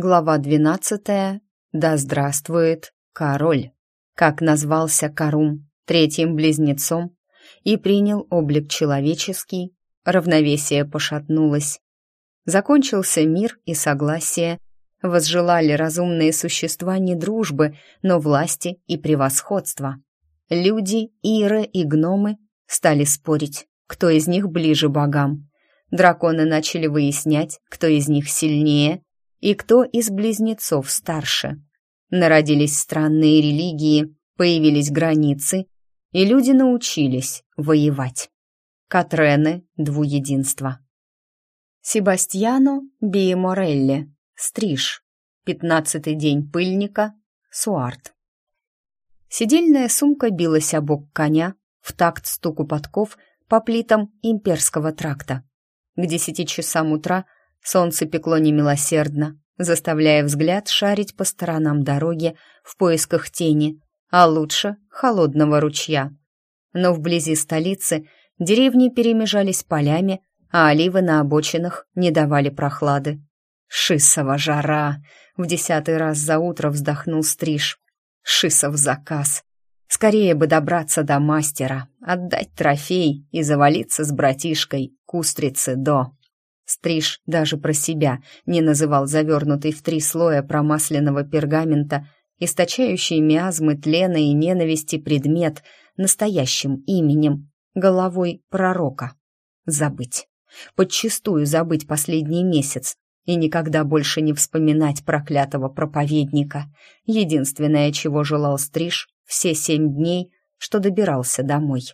Глава двенадцатая. Да здравствует король. Как назвался Карум третьим близнецом и принял облик человеческий, равновесие пошатнулось. Закончился мир и согласие, возжелали разумные существа не дружбы, но власти и превосходства. Люди, иры и гномы стали спорить, кто из них ближе богам. Драконы начали выяснять, кто из них сильнее и кто из близнецов старше. Народились странные религии, появились границы, и люди научились воевать. Катрены двуединства. Себастьяно Биеморелли, Стриж, пятнадцатый день пыльника, Суарт. Сидельная сумка билась о бок коня в такт стуку подков по плитам имперского тракта. К десяти часам утра солнце пекло немилосердно, заставляя взгляд шарить по сторонам дороги в поисках тени, а лучше холодного ручья. Но вблизи столицы деревни перемежались полями, а оливы на обочинах не давали прохлады. «Шисова жара!» — в десятый раз за утро вздохнул Стриж. «Шисов заказ!» Скорее бы добраться до мастера, отдать трофей и завалиться с братишкой к устрице до. Стриж даже про себя не называл завернутый в три слоя промасленного пергамента, источающий миазмы тлена и ненависти предмет настоящим именем, головой пророка. Забыть. Подчистую забыть последний месяц и никогда больше не вспоминать проклятого проповедника. Единственное, чего желал Стриж все семь дней, что добирался домой.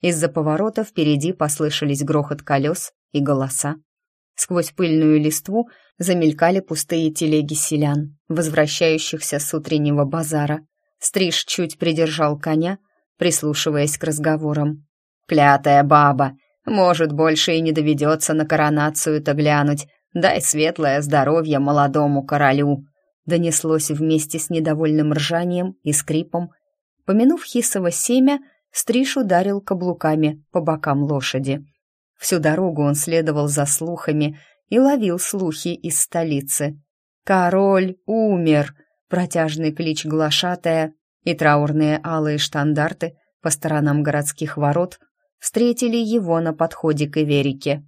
Из-за поворота впереди послышались грохот колес и голоса. Сквозь пыльную листву замелькали пустые телеги селян, возвращающихся с утреннего базара. Стриж чуть придержал коня, прислушиваясь к разговорам. «Клятая баба! Может, больше и не доведется на коронацию-то глянуть. Дай светлое здоровье молодому королю!» Донеслось вместе с недовольным ржанием и скрипом. Помянув хисово семя, Стриж ударил каблуками по бокам лошади. Всю дорогу он следовал за слухами и ловил слухи из столицы. «Король умер!» Протяжный клич глашатая и траурные алые штандарты по сторонам городских ворот встретили его на подходе к Иверике.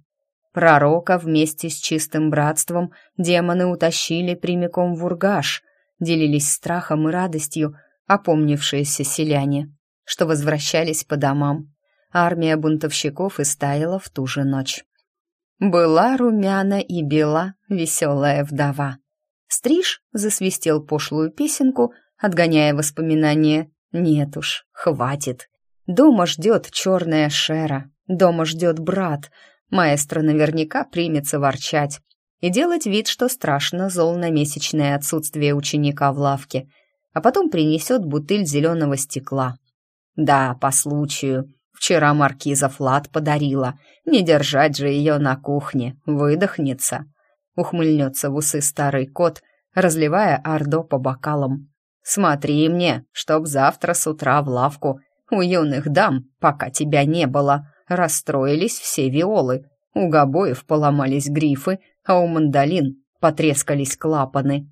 Пророка вместе с чистым братством демоны утащили прямиком в Ургаш, делились страхом и радостью опомнившиеся селяне, что возвращались по домам армия бунтовщиков истаяла в ту же ночь. Была румяна и бела веселая вдова. Стриж засвистел пошлую песенку, отгоняя воспоминания. Нет уж, хватит. Дома ждет черная шера, дома ждет брат. Маэстро наверняка примется ворчать и делать вид, что страшно зол на месячное отсутствие ученика в лавке, а потом принесет бутыль зеленого стекла. Да, по случаю. Вчера маркиза Флат подарила. Не держать же ее на кухне, выдохнется. Ухмыльнется в усы старый кот, разливая ордо по бокалам. Смотри мне, чтоб завтра с утра в лавку у юных дам, пока тебя не было, расстроились все виолы. У гобоев поломались грифы, а у мандолин потрескались клапаны.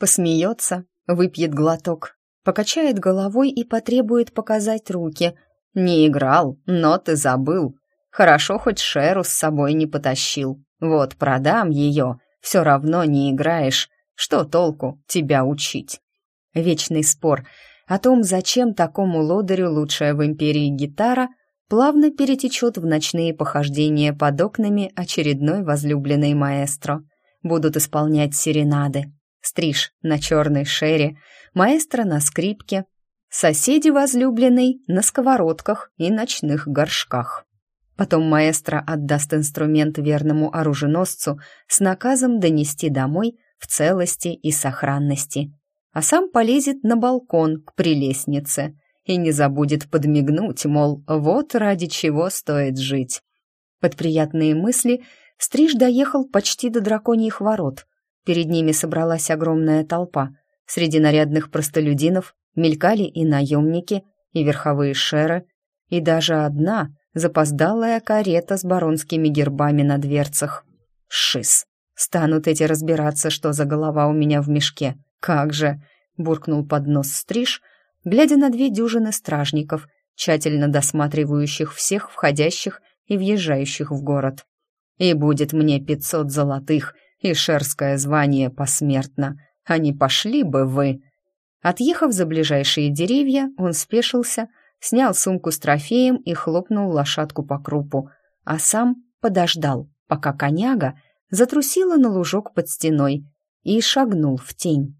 Посмеется, выпьет глоток, покачает головой и потребует показать руки — «Не играл, но ты забыл. Хорошо, хоть Шеру с собой не потащил. Вот продам ее, все равно не играешь. Что толку тебя учить?» Вечный спор о том, зачем такому лодырю лучшая в империи гитара, плавно перетечет в ночные похождения под окнами очередной возлюбленной маэстро. Будут исполнять серенады. Стриж на черной шере, маэстро на скрипке, Соседи возлюбленной на сковородках и ночных горшках. Потом маэстро отдаст инструмент верному оруженосцу с наказом донести домой в целости и сохранности, а сам полезет на балкон к прелестнице и не забудет подмигнуть, мол, вот ради чего стоит жить. Под приятные мысли Стриж доехал почти до драконьих ворот. Перед ними собралась огромная толпа. Среди нарядных простолюдинов Мелькали и наемники, и верховые шеры, и даже одна запоздалая карета с баронскими гербами на дверцах. Шиз. Станут эти разбираться, что за голова у меня в мешке. Как же!» — буркнул под нос стриж, глядя на две дюжины стражников, тщательно досматривающих всех входящих и въезжающих в город. «И будет мне пятьсот золотых и шерское звание посмертно, а не пошли бы вы!» Отъехав за ближайшие деревья, он спешился, снял сумку с трофеем и хлопнул лошадку по крупу, а сам подождал, пока коняга затрусила на лужок под стеной и шагнул в тень.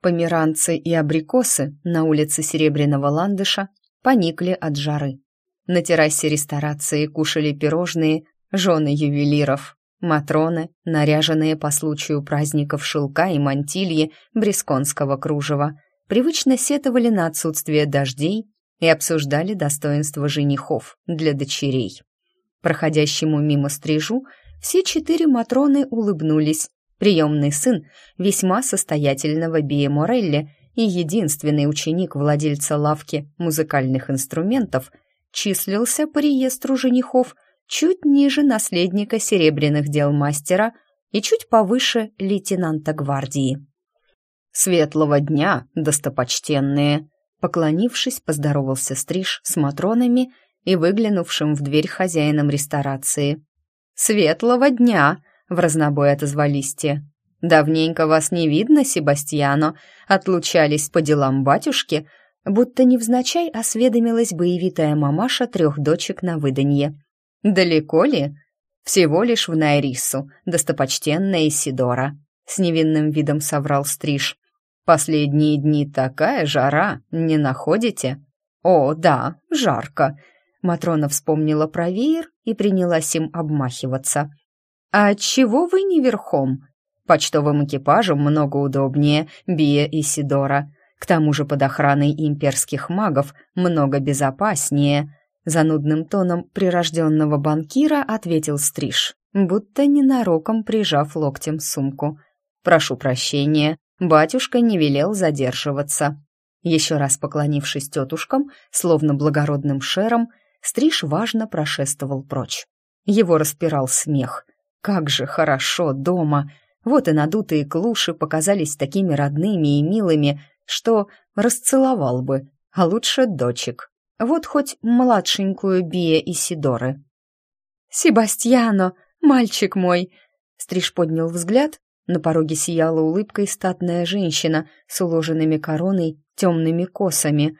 Померанцы и абрикосы на улице Серебряного Ландыша поникли от жары. На террасе ресторации кушали пирожные жены ювелиров, матроны, наряженные по случаю праздников шелка и мантильи бресконского кружева, привычно сетовали на отсутствие дождей и обсуждали достоинства женихов для дочерей. Проходящему мимо стрижу все четыре матроны улыбнулись. Приемный сын весьма состоятельного Бия Морелли и единственный ученик владельца лавки музыкальных инструментов числился по реестру женихов чуть ниже наследника серебряных дел мастера и чуть повыше лейтенанта гвардии. «Светлого дня, достопочтенные!» Поклонившись, поздоровался Стриж с матронами и выглянувшим в дверь хозяином ресторации. «Светлого дня!» — в разнобой отозвались те. «Давненько вас не видно, Себастьяно. Отлучались по делам батюшки?» Будто невзначай осведомилась боевитая мамаша трех дочек на выданье. «Далеко ли?» «Всего лишь в Найрису, достопочтенная Исидора», — с невинным видом соврал Стриж. «Последние дни такая жара, не находите?» «О, да, жарко», Матрона вспомнила про веер и принялась им обмахиваться. «А чего вы не верхом? Почтовым экипажем много удобнее, Бия и Сидора. К тому же под охраной имперских магов много безопаснее», занудным тоном прирожденного банкира ответил Стриж, будто ненароком прижав локтем сумку. «Прошу прощения, батюшка не велел задерживаться». Еще раз поклонившись тетушкам, словно благородным шером, Стриж важно прошествовал прочь. Его распирал смех. Как же хорошо дома! Вот и надутые клуши показались такими родными и милыми, что расцеловал бы, а лучше дочек. Вот хоть младшенькую Бия и Сидоры. «Себастьяно, мальчик мой!» Стриж поднял взгляд, на пороге сияла улыбкой статная женщина с уложенными короной темными косами.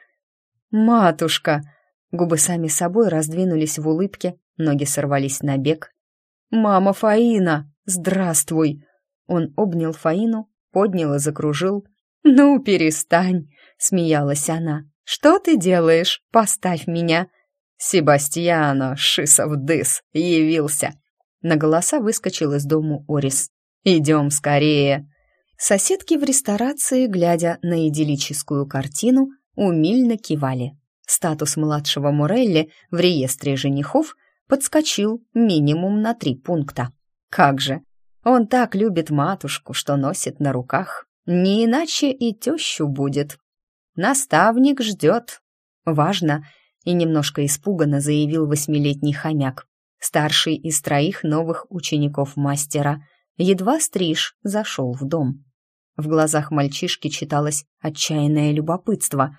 «Матушка!» Губы сами собой раздвинулись в улыбке, ноги сорвались на бег. «Мама Фаина, здравствуй!» Он обнял Фаину, поднял и закружил. «Ну, перестань!» — смеялась она. «Что ты делаешь? Поставь меня!» «Себастьяно, Шисов дыс, явился!» На голоса выскочил из дому Орис. «Идем скорее!» Соседки в ресторации, глядя на идиллическую картину, умильно кивали. Статус младшего Морелли в реестре женихов подскочил минимум на три пункта. Как же! Он так любит матушку, что носит на руках. Не иначе и тещу будет. Наставник ждет. Важно, и немножко испуганно заявил восьмилетний хомяк, старший из троих новых учеников мастера. Едва стриж зашел в дом. В глазах мальчишки читалось отчаянное любопытство,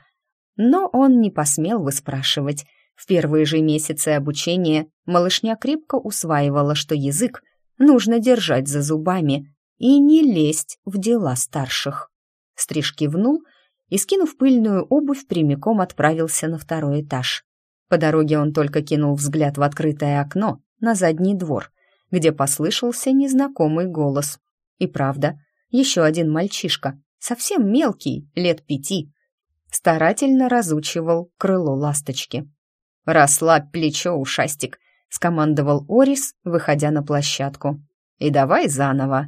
но он не посмел выспрашивать. В первые же месяцы обучения малышня крепко усваивала, что язык нужно держать за зубами и не лезть в дела старших. Стриж кивнул и, скинув пыльную обувь, прямиком отправился на второй этаж. По дороге он только кинул взгляд в открытое окно на задний двор, где послышался незнакомый голос. И правда, еще один мальчишка, совсем мелкий, лет пяти, старательно разучивал крыло ласточки. «Расслабь плечо, ушастик», — скомандовал Орис, выходя на площадку. «И давай заново».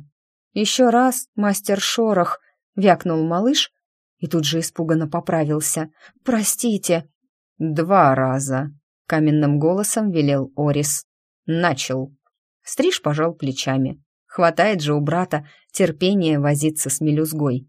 «Еще раз, мастер Шорох», — вякнул малыш и тут же испуганно поправился. «Простите». «Два раза», — каменным голосом велел Орис. «Начал». Стриж пожал плечами. Хватает же у брата терпения возиться с мелюзгой.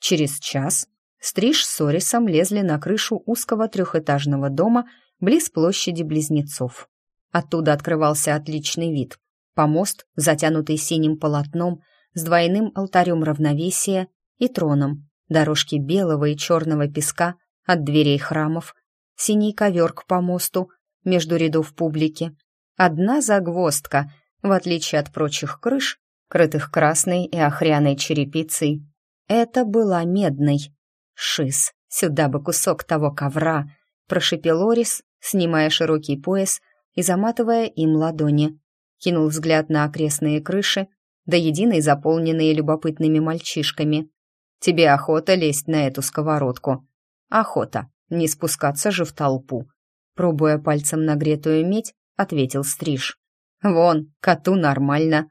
Через час Стриж с Орисом лезли на крышу узкого трехэтажного дома близ площади Близнецов. Оттуда открывался отличный вид. помост, затянутый синим полотном, с двойным алтарем равновесия и троном, дорожки белого и черного песка от дверей храмов, синий ковер к помосту между рядов публики. Одна загвоздка, в отличие от прочих крыш, крытых красной и охряной черепицей, это была медной. «Шиз, сюда бы кусок того ковра!» — прошипел Орис, снимая широкий пояс и заматывая им ладони. Кинул взгляд на окрестные крыши, до единой заполненные любопытными мальчишками. «Тебе охота лезть на эту сковородку?» «Охота, не спускаться же в толпу», пробуя пальцем нагретую медь, ответил Стриж. «Вон, коту нормально».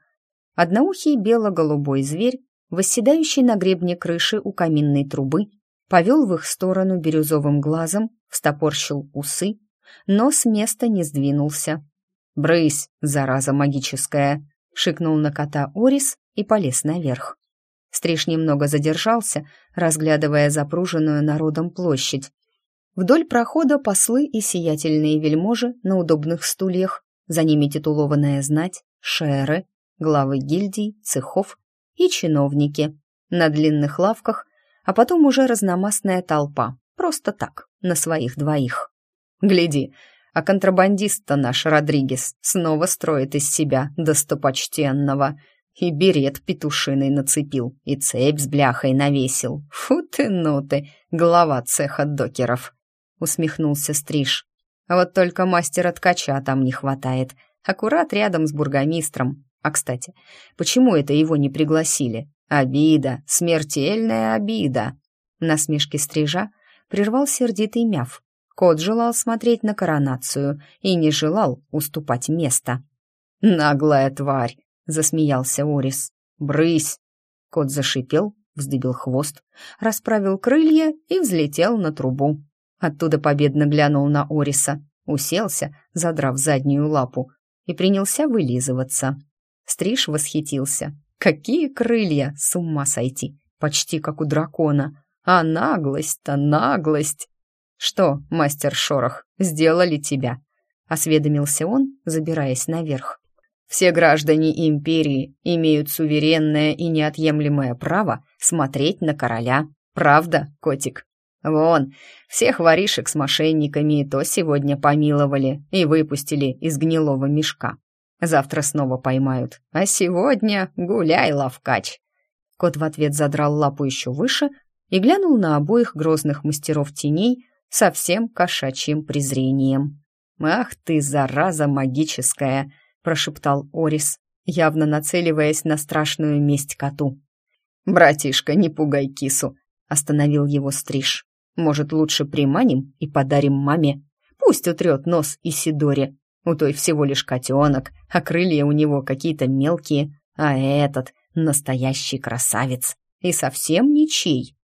Одноухий бело-голубой зверь, восседающий на гребне крыши у каминной трубы, повел в их сторону бирюзовым глазом, встопорщил усы, но с места не сдвинулся. «Брысь, зараза магическая!» — шикнул на кота Орис и полез наверх. Стриж немного задержался, разглядывая запруженную народом площадь. Вдоль прохода послы и сиятельные вельможи на удобных стульях, за ними титулованная знать, шеры, главы гильдий, цехов и чиновники. На длинных лавках, а потом уже разномастная толпа, просто так, на своих двоих. Гляди, а контрабандист-то наш Родригес снова строит из себя достопочтенного. И берет петушиный нацепил, и цепь с бляхой навесил. Фу ты, ну ты, глава цеха докеров. Усмехнулся Стриж. А вот только мастера-ткача там не хватает. Аккурат рядом с бургомистром. А, кстати, почему это его не пригласили? Обида, смертельная обида. Насмешки Стрижа прервал сердитый мяв. Кот желал смотреть на коронацию и не желал уступать место. «Наглая тварь!» — засмеялся Орис. «Брысь!» Кот зашипел, вздыбил хвост, расправил крылья и взлетел на трубу. Оттуда победно глянул на Ориса, уселся, задрав заднюю лапу, и принялся вылизываться. Стриж восхитился. Какие крылья, с ума сойти, почти как у дракона. А наглость-то наглость. Что, мастер Шорох, сделали тебя? Осведомился он, забираясь наверх. Все граждане империи имеют суверенное и неотъемлемое право смотреть на короля. Правда, котик? Вон, всех воришек с мошенниками и то сегодня помиловали и выпустили из гнилого мешка. Завтра снова поймают. А сегодня гуляй, лавкач!» Кот в ответ задрал лапу еще выше и глянул на обоих грозных мастеров теней со всем кошачьим презрением. «Ах ты, зараза магическая!» — прошептал Орис, явно нацеливаясь на страшную месть коту. «Братишка, не пугай кису!» — остановил его стриж. «Может, лучше приманим и подарим маме? Пусть утрет нос Исидоре, у той всего лишь котенок, а крылья у него какие-то мелкие, а этот — настоящий красавец. И совсем ничей.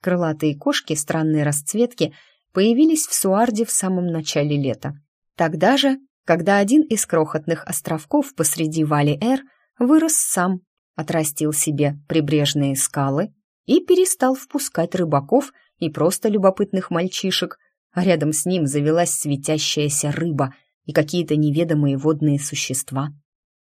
Крылатые кошки странной расцветки появились в Суарде в самом начале лета. Тогда же, когда один из крохотных островков посреди Вали-Эр вырос сам, отрастил себе прибрежные скалы и перестал впускать рыбаков и просто любопытных мальчишек, а рядом с ним завелась светящаяся рыба — и какие-то неведомые водные существа.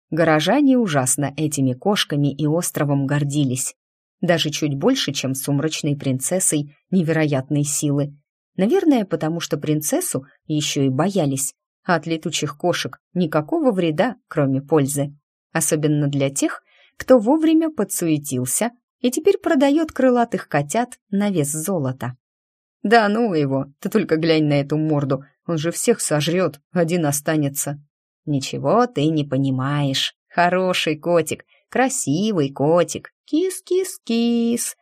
Горожане ужасно этими кошками и островом гордились. Даже чуть больше, чем сумрачной принцессой невероятной силы. Наверное, потому что принцессу еще и боялись, а от летучих кошек никакого вреда, кроме пользы. Особенно для тех, кто вовремя подсуетился и теперь продает крылатых котят на вес золота. «Да ну его, ты только глянь на эту морду, он же всех сожрет, один останется». «Ничего ты не понимаешь. Хороший котик, красивый котик. Кис-кис-кис».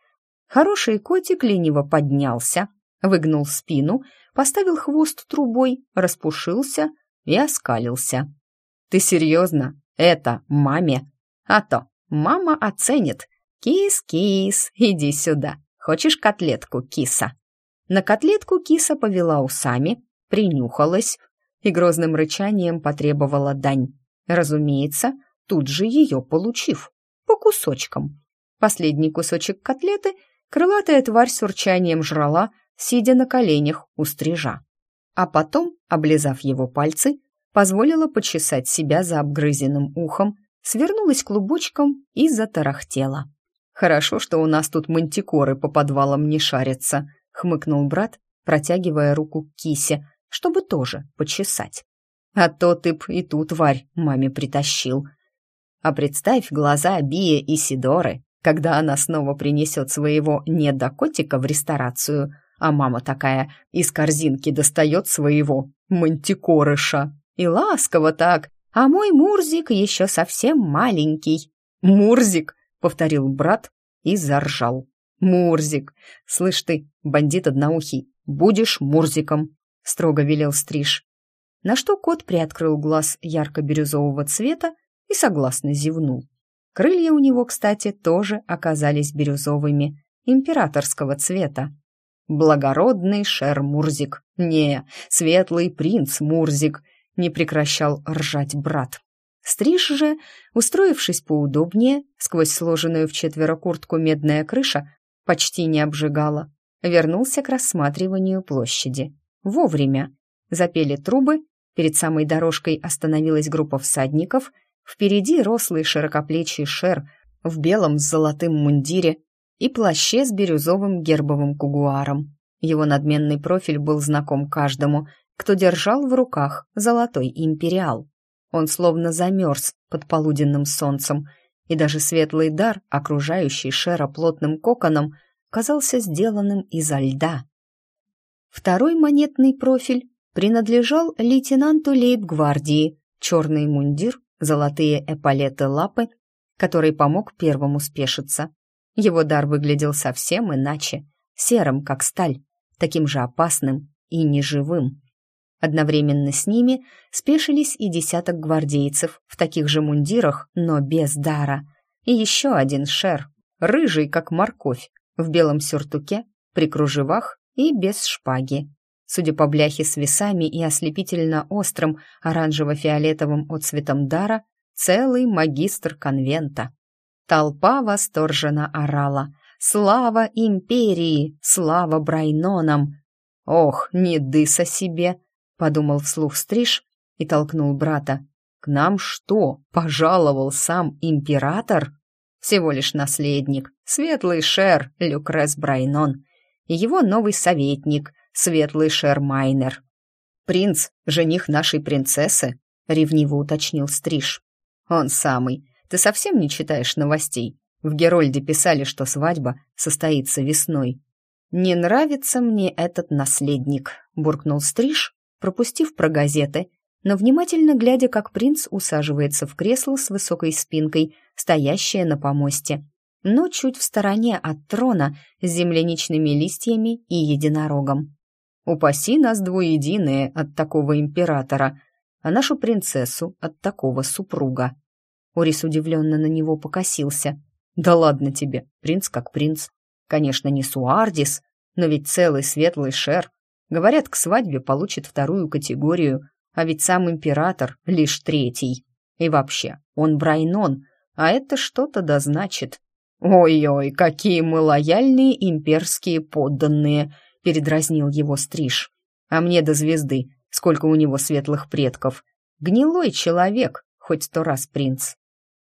Хороший котик лениво поднялся, выгнул спину, поставил хвост трубой, распушился и оскалился. «Ты серьезно? Это маме? А то мама оценит. Кис-кис, иди сюда. Хочешь котлетку, киса?» На котлетку киса повела усами, принюхалась и грозным рычанием потребовала дань. Разумеется, тут же ее получив, по кусочкам. Последний кусочек котлеты крылатая тварь с урчанием жрала, сидя на коленях у стрижа. А потом, облизав его пальцы, позволила почесать себя за обгрызенным ухом, свернулась клубочком и затарахтела. «Хорошо, что у нас тут мантикоры по подвалам не шарятся», — хмыкнул брат, протягивая руку к кисе, чтобы тоже почесать. «А то ты б и ту тварь маме притащил». А представь глаза Бия и Сидоры, когда она снова принесет своего недокотика в ресторацию, а мама такая из корзинки достает своего мантикорыша. И ласково так, а мой Мурзик еще совсем маленький. «Мурзик!» — повторил брат и заржал. «Мурзик! Слышь ты, бандит одноухий, будешь Мурзиком!» — строго велел Стриж. На что кот приоткрыл глаз ярко-бирюзового цвета и согласно зевнул. Крылья у него, кстати, тоже оказались бирюзовыми, императорского цвета. Благородный шер Мурзик, не, светлый принц Мурзик, не прекращал ржать брат. Стриж же, устроившись поудобнее, сквозь сложенную в четверо куртку медная крыша почти не обжигала, вернулся к рассматриванию площади. Вовремя. Запели трубы, перед самой дорожкой остановилась группа всадников, впереди рослый широкоплечий шер в белом с золотым мундире и плаще с бирюзовым гербовым кугуаром. Его надменный профиль был знаком каждому — кто держал в руках золотой империал. Он словно замерз под полуденным солнцем, и даже светлый дар, окружающий Шера плотным коконом, казался сделанным изо льда. Второй монетный профиль принадлежал лейтенанту лейб-гвардии, черный мундир, золотые эполеты лапы, который помог первому спешиться. Его дар выглядел совсем иначе, серым, как сталь, таким же опасным и неживым. Одновременно с ними спешились и десяток гвардейцев в таких же мундирах, но без дара. И еще один шер, рыжий, как морковь, в белом сюртуке, при кружевах и без шпаги. Судя по бляхе с весами и ослепительно острым оранжево-фиолетовым отцветом дара, целый магистр конвента. Толпа восторженно орала «Слава империи! Слава Брайнонам!» «Ох, не дыса себе!» подумал вслух Стриж и толкнул брата. «К нам что, пожаловал сам император?» «Всего лишь наследник, светлый шер Люкрес Брайнон и его новый советник, светлый шер Майнер. Принц, жених нашей принцессы», — ревниво уточнил Стриж. «Он самый. Ты совсем не читаешь новостей? В Герольде писали, что свадьба состоится весной». «Не нравится мне этот наследник», — буркнул Стриж пропустив про газеты, но внимательно глядя, как принц усаживается в кресло с высокой спинкой, стоящее на помосте, но чуть в стороне от трона с земляничными листьями и единорогом. «Упаси нас двуединые от такого императора, а нашу принцессу от такого супруга». Орис удивленно на него покосился. «Да ладно тебе, принц как принц. Конечно, не Суардис, но ведь целый светлый шер Говорят, к свадьбе получит вторую категорию, а ведь сам император лишь третий. И вообще, он Брайнон, а это что-то да значит. «Ой-ой, какие мы лояльные имперские подданные!» — передразнил его Стриж. «А мне до звезды, сколько у него светлых предков. Гнилой человек, хоть сто раз принц».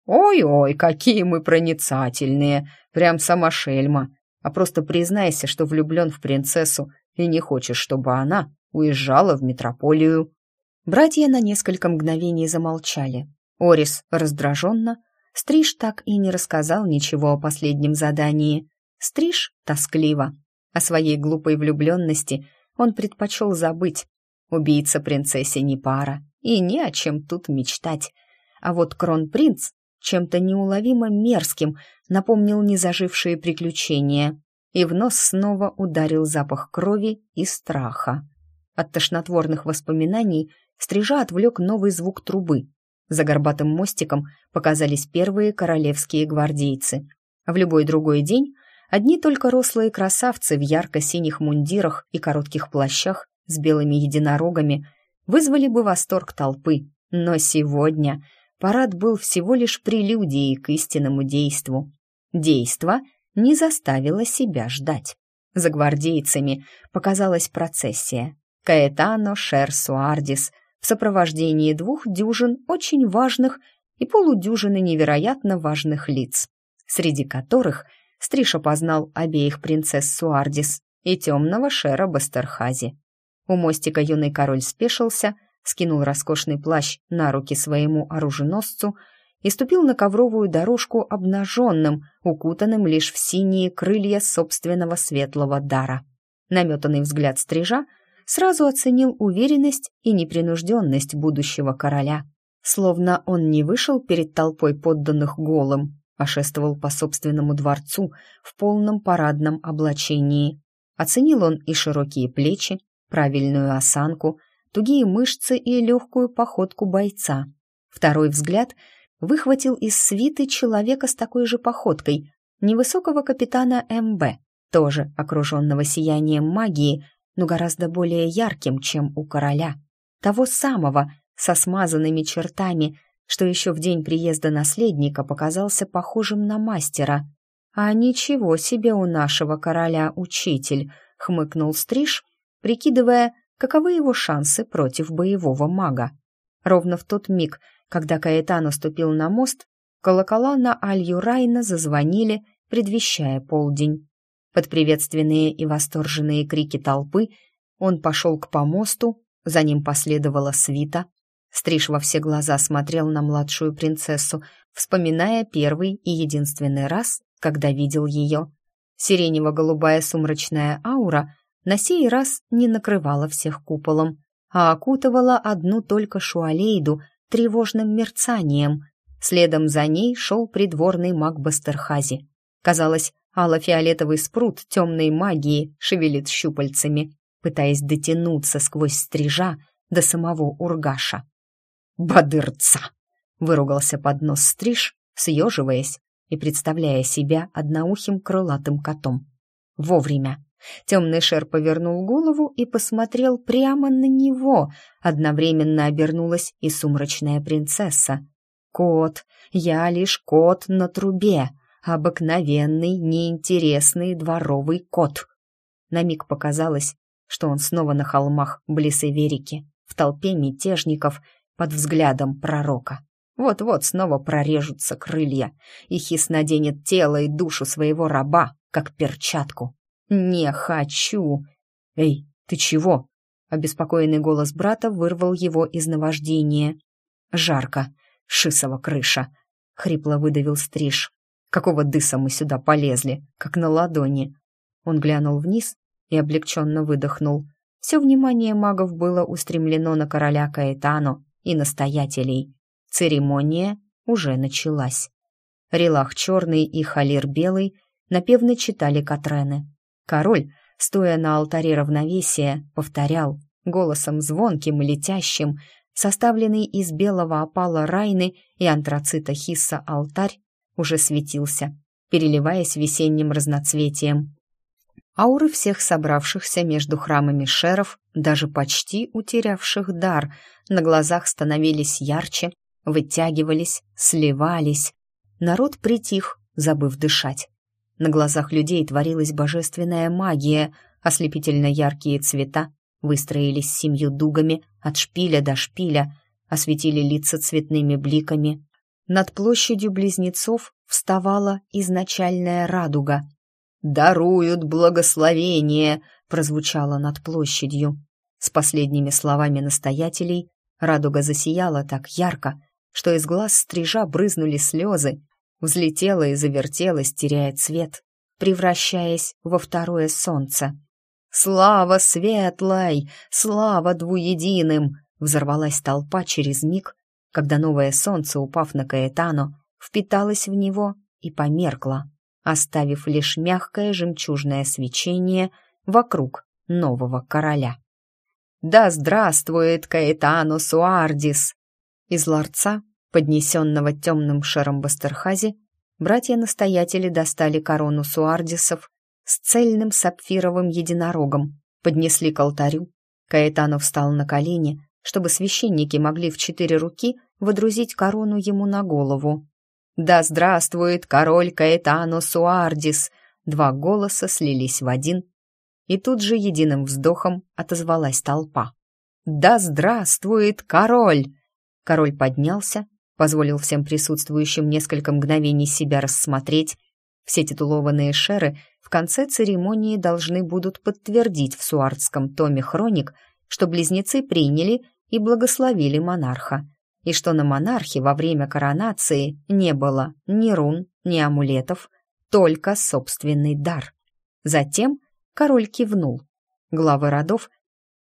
«Ой-ой, какие мы проницательные! Прям сама шельма. А просто признайся, что влюблен в принцессу и не хочешь, чтобы она уезжала в метрополию». Братья на несколько мгновений замолчали. Орис раздраженно, Стриж так и не рассказал ничего о последнем задании. Стриж тоскливо. О своей глупой влюбленности он предпочел забыть. Убийца принцессе не пара, и не о чем тут мечтать. А вот кронпринц чем-то неуловимо мерзким напомнил незажившие приключения и в нос снова ударил запах крови и страха. От тошнотворных воспоминаний стрижа отвлек новый звук трубы. За горбатым мостиком показались первые королевские гвардейцы. В любой другой день одни только рослые красавцы в ярко-синих мундирах и коротких плащах с белыми единорогами вызвали бы восторг толпы, но сегодня парад был всего лишь прелюдией к истинному действу. Действо — не заставила себя ждать. За гвардейцами показалась процессия. Каэтано Шер Суардис в сопровождении двух дюжин очень важных и полудюжины невероятно важных лиц, среди которых Стриж опознал обеих принцесс Суардис и темного шера Бастерхази. У мостика юный король спешился, скинул роскошный плащ на руки своему оруженосцу и ступил на ковровую дорожку обнаженным, укутанным лишь в синие крылья собственного светлого дара. Наметанный взгляд стрижа сразу оценил уверенность и непринужденность будущего короля. Словно он не вышел перед толпой подданных голым, а шествовал по собственному дворцу в полном парадном облачении. Оценил он и широкие плечи, правильную осанку, тугие мышцы и легкую походку бойца. Второй взгляд выхватил из свиты человека с такой же походкой, невысокого капитана МБ, тоже окруженного сиянием магии, но гораздо более ярким, чем у короля. Того самого, со смазанными чертами, что еще в день приезда наследника показался похожим на мастера. «А ничего себе у нашего короля учитель!» — хмыкнул Стриж, прикидывая, каковы его шансы против боевого мага. Ровно в тот миг, когда Каэтан уступил на мост, колокола на Аль-Юрайна зазвонили, предвещая полдень. Под приветственные и восторженные крики толпы он пошел к помосту, за ним последовала свита. Стриж во все глаза смотрел на младшую принцессу, вспоминая первый и единственный раз, когда видел ее. Сиренево-голубая сумрачная аура на сей раз не накрывала всех куполом, а окутывала одну только Шуалейду тревожным мерцанием. Следом за ней шел придворный маг Бастерхази. Казалось, ало-фиолетовый спрут темной магии шевелит щупальцами, пытаясь дотянуться сквозь стрижа до самого Ургаша. «Бадырца!» — выругался под нос стриж, съеживаясь и представляя себя одноухим крылатым котом. Вовремя. Темный шер повернул голову и посмотрел прямо на него. Одновременно обернулась и сумрачная принцесса. «Кот! Я лишь кот на трубе! Обыкновенный, неинтересный дворовый кот!» На миг показалось, что он снова на холмах близ Эверики, в толпе мятежников, под взглядом пророка. Вот-вот снова прорежутся крылья, и Хис наденет тело и душу своего раба, как перчатку. «Не хочу!» «Эй, ты чего?» Обеспокоенный голос брата вырвал его из наваждения. «Жарко. Шисова крыша!» — хрипло выдавил Стриж. «Какого дыса мы сюда полезли, как на ладони?» Он глянул вниз и облегченно выдохнул. Все внимание магов было устремлено на короля Каэтану и настоятелей. Церемония уже началась. Релах черный и Халир белый напевно читали Катрены. Король, стоя на алтаре равновесия, повторял голосом звонким и летящим, составленный из белого опала Райны и антрацита Хисса алтарь, уже светился, переливаясь весенним разноцветием. Ауры всех собравшихся между храмами шеров, даже почти утерявших дар, на глазах становились ярче, вытягивались, сливались. Народ притих, забыв дышать. На глазах людей творилась божественная магия, ослепительно яркие цвета выстроились семью дугами от шпиля до шпиля, осветили лица цветными бликами. Над площадью близнецов вставала изначальная радуга. «Даруют благословение!» прозвучало над площадью. С последними словами настоятелей радуга засияла так ярко, что из глаз стрижа брызнули слезы, взлетела и завертелась, теряя цвет, превращаясь во второе солнце. «Слава светлой! Слава двуединым!» взорвалась толпа через миг, когда новое солнце, упав на Каэтану, впиталось в него и померкло, оставив лишь мягкое жемчужное свечение вокруг нового короля. «Да здравствует Каэтану Суардис!» Из ларца поднесенного темным шаром Бастерхази, братья-настоятели достали корону суардисов с цельным сапфировым единорогом, поднесли к алтарю. Каэтанов встал на колени, чтобы священники могли в четыре руки водрузить корону ему на голову. «Да здравствует король Каэтано Суардис!» Два голоса слились в один, и тут же единым вздохом отозвалась толпа. «Да здравствует король!» Король поднялся, позволил всем присутствующим несколько мгновений себя рассмотреть. Все титулованные шеры в конце церемонии должны будут подтвердить в суардском томе хроник, что близнецы приняли и благословили монарха, и что на монархе во время коронации не было ни рун, ни амулетов, только собственный дар. Затем король кивнул. Главы родов,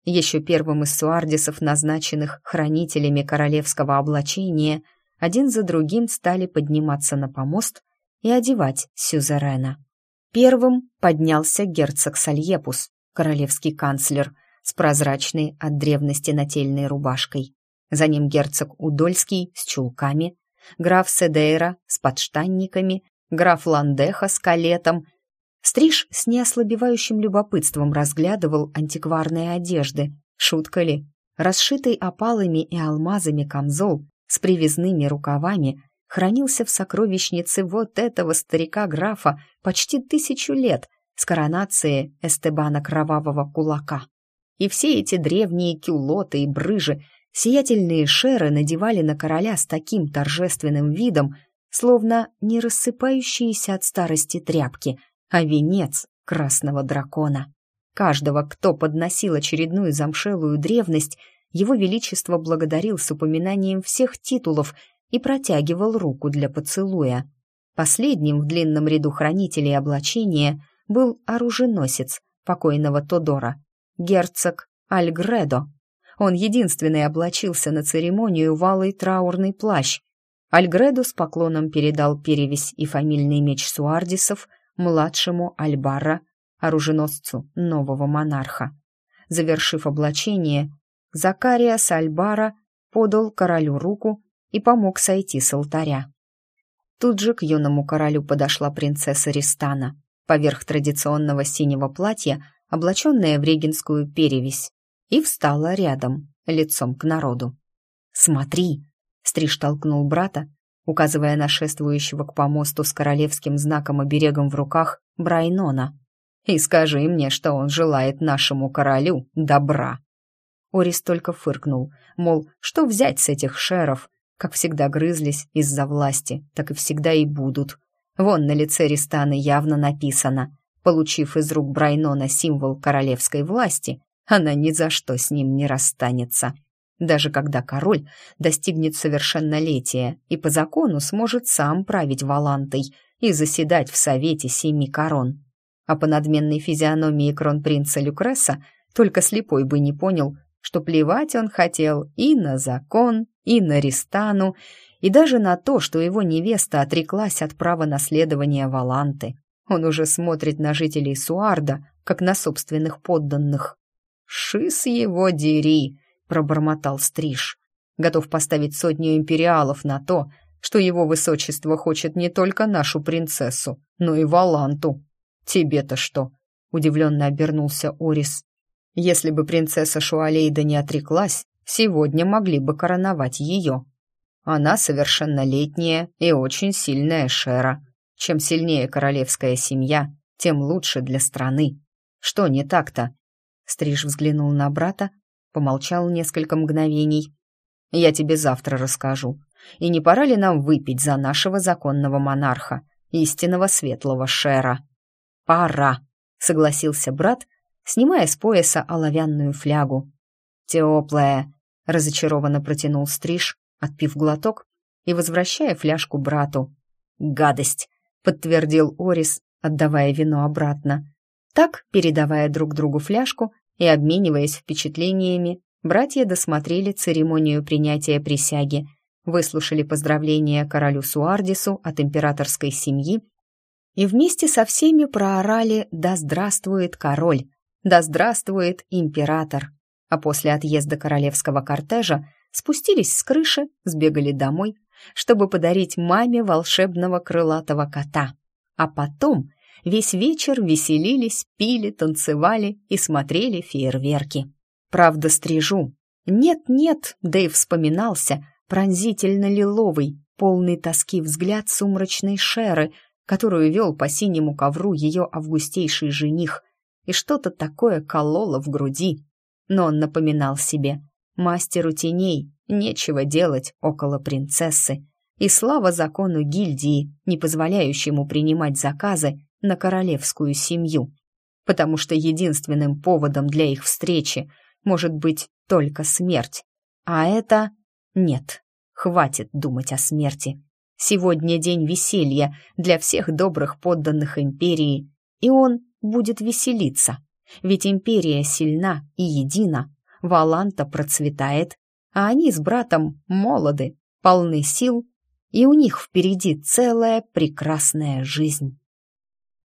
еще первым из суардисов, назначенных хранителями королевского облачения, один за другим стали подниматься на помост и одевать сюзерена. Первым поднялся герцог Сальепус, королевский канцлер, с прозрачной от древности нательной рубашкой. За ним герцог Удольский с чулками, граф Седейра с подштанниками, граф Ландеха с калетом. Стриж с неослабевающим любопытством разглядывал антикварные одежды. Шутка ли? Расшитый опалами и алмазами камзол с привязными рукавами хранился в сокровищнице вот этого старика-графа почти тысячу лет с коронации Эстебана Кровавого Кулака. И все эти древние кюлоты и брыжи сиятельные шеры надевали на короля с таким торжественным видом, словно не рассыпающиеся от старости тряпки, а венец красного дракона. Каждого, кто подносил очередную замшелую древность, его величество благодарил с упоминанием всех титулов и протягивал руку для поцелуя. Последним в длинном ряду хранителей облачения был оруженосец покойного Тодора, герцог Альгредо. Он единственный облачился на церемонию в алый траурный плащ. Альгреду с поклоном передал перевесь и фамильный меч Суардисов младшему Альбара, оруженосцу нового монарха. Завершив облачение, Закария Сальбара подал королю руку и помог сойти с алтаря. Тут же к юному королю подошла принцесса Ристана, поверх традиционного синего платья, облаченная в регенскую перевесь, и встала рядом, лицом к народу. «Смотри!» — Стриж толкнул брата, указывая на шествующего к помосту с королевским знаком оберегом в руках Брайнона. «И скажи мне, что он желает нашему королю добра!» Орис только фыркнул, мол, что взять с этих шеров? Как всегда грызлись из-за власти, так и всегда и будут. Вон на лице Ристаны явно написано. Получив из рук Брайнона символ королевской власти, она ни за что с ним не расстанется. Даже когда король достигнет совершеннолетия и по закону сможет сам править Валантой и заседать в Совете Семи Корон. А по надменной физиономии кронпринца Люкреса только слепой бы не понял, что плевать он хотел и на закон, и на Ристану, и даже на то, что его невеста отреклась от права наследования Валанты. Он уже смотрит на жителей Суарда, как на собственных подданных. «Шис его дери!» — пробормотал Стриж. Готов поставить сотню империалов на то, что его высочество хочет не только нашу принцессу, но и Валанту. «Тебе-то что?» — удивленно обернулся Орис. Если бы принцесса Шуалейда не отреклась, сегодня могли бы короновать ее. Она совершеннолетняя и очень сильная Шера. Чем сильнее королевская семья, тем лучше для страны. Что не так-то? Стриж взглянул на брата, помолчал несколько мгновений. «Я тебе завтра расскажу. И не пора ли нам выпить за нашего законного монарха, истинного светлого Шера?» «Пора», — согласился брат, — снимая с пояса оловянную флягу. «Теплая», — разочарованно протянул Стриж, отпив глоток и возвращая фляжку брату. «Гадость», — подтвердил Орис, отдавая вино обратно. Так, передавая друг другу фляжку и обмениваясь впечатлениями, братья досмотрели церемонию принятия присяги, выслушали поздравления королю Суардису от императорской семьи и вместе со всеми проорали «Да здравствует король!» Да здравствует император! А после отъезда королевского кортежа спустились с крыши, сбегали домой, чтобы подарить маме волшебного крылатого кота. А потом весь вечер веселились, пили, танцевали и смотрели фейерверки. Правда, стрижу. Нет-нет, да вспоминался пронзительно-лиловый, полный тоски взгляд сумрачной Шеры, которую вел по синему ковру ее августейший жених, и что-то такое кололо в груди. Но он напоминал себе, мастеру теней нечего делать около принцессы, и слава закону гильдии, не позволяющему принимать заказы на королевскую семью, потому что единственным поводом для их встречи может быть только смерть. А это... Нет, хватит думать о смерти. Сегодня день веселья для всех добрых подданных империи, и он будет веселиться. Ведь империя сильна и едина, Валанта процветает, а они с братом молоды, полны сил, и у них впереди целая прекрасная жизнь.